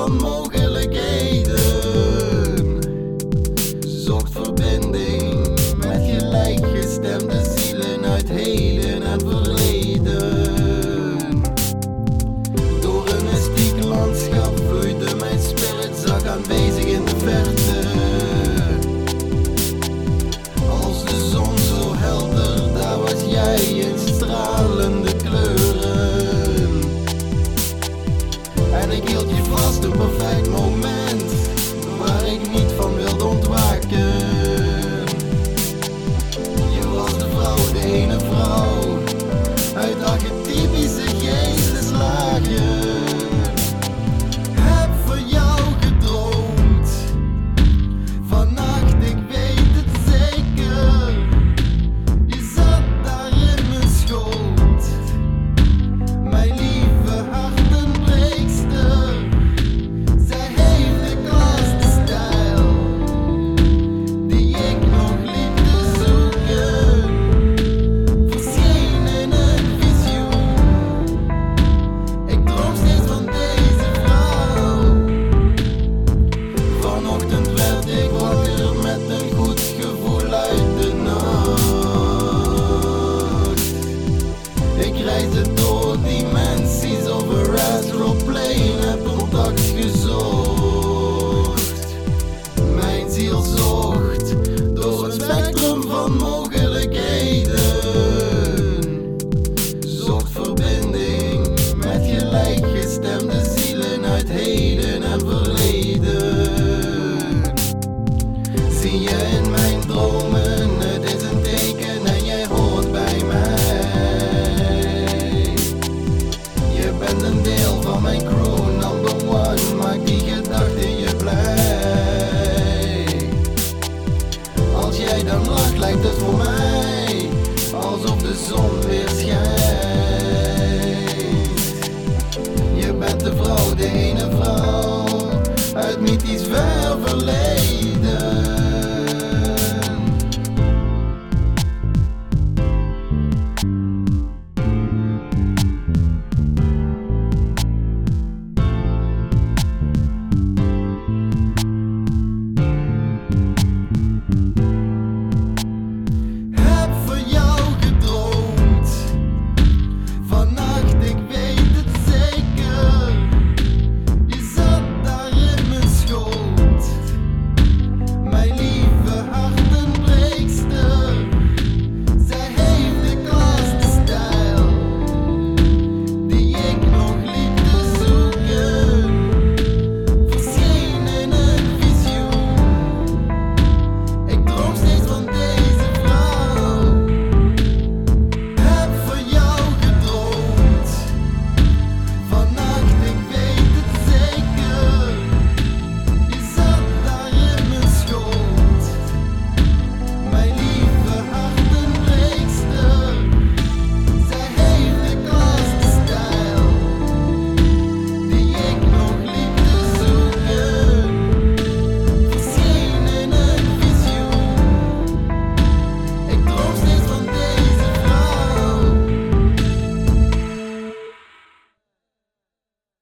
van mogelijkheden. Zocht verbinding met gelijkgestemde zielen uit heden en verleden. Door een mystiek landschap vloeide mijn spirit zag aanwezig in de verte. Als de zon zo helder, daar was jij een stralende. perfect moment waar ik niet van wilde ontwaken. jij dan lacht, lijkt het voor mij alsof de zon weer schijnt. Je bent de vrouw, de ene vrouw uit mythisch ver verleden.